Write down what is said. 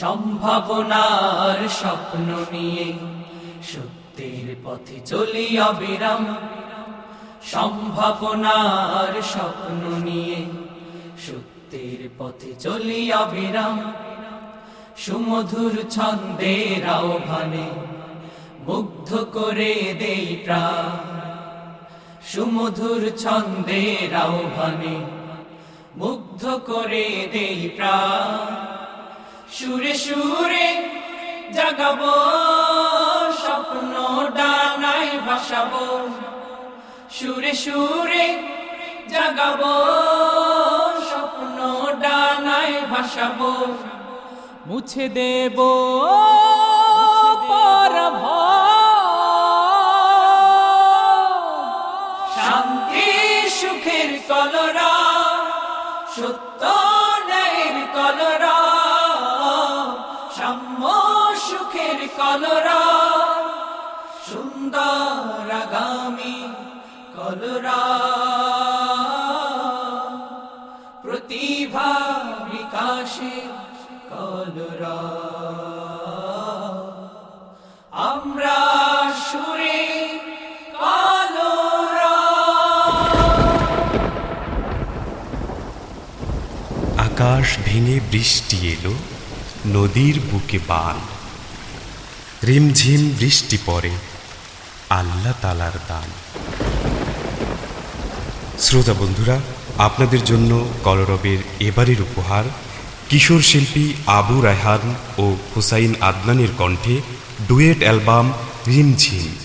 সম্ভাবনার স্বপ্ন নিয়ে সত্যের পথে চলি অবিরাম। সম্ভাবনার স্বপ্ন নিয়ে সত্যের পথে চলি অবিরাম। সুমধুর ছন্দের আহ্বানে মুগ্ধ করে দেই প্রাণ। সুমধুর ছন্দের আহ্বানে মুগ্ধ করে দেই প্রাণ। সুরে সুরে জাগাব, স্বপ্ন ডানায় ভাসাবো। সুরে সুরে জাগাব, স্বপ্ন ডানায় ভাসাবো। মুছে দেব শান্তি সুখের কলরা সত্য সুখের কলরা সুন্দর আগামী কলরা। প্রতিভা বিকাশে কলরা। আমরা সুরে আকাশ ভেঙে বৃষ্টি এলো নদীর বুকে বান। রিমঝিম বৃষ্টি পড়ে আল্লাহ তালার দান। শ্রোতা বন্ধুরা, আপনাদের জন্য কলরবের এবারের উপহার কিশোর শিল্পী আবু রায়হান ও হুসাইন আদনানের কণ্ঠে ডুয়েট অ্যালবাম রিমঝিম।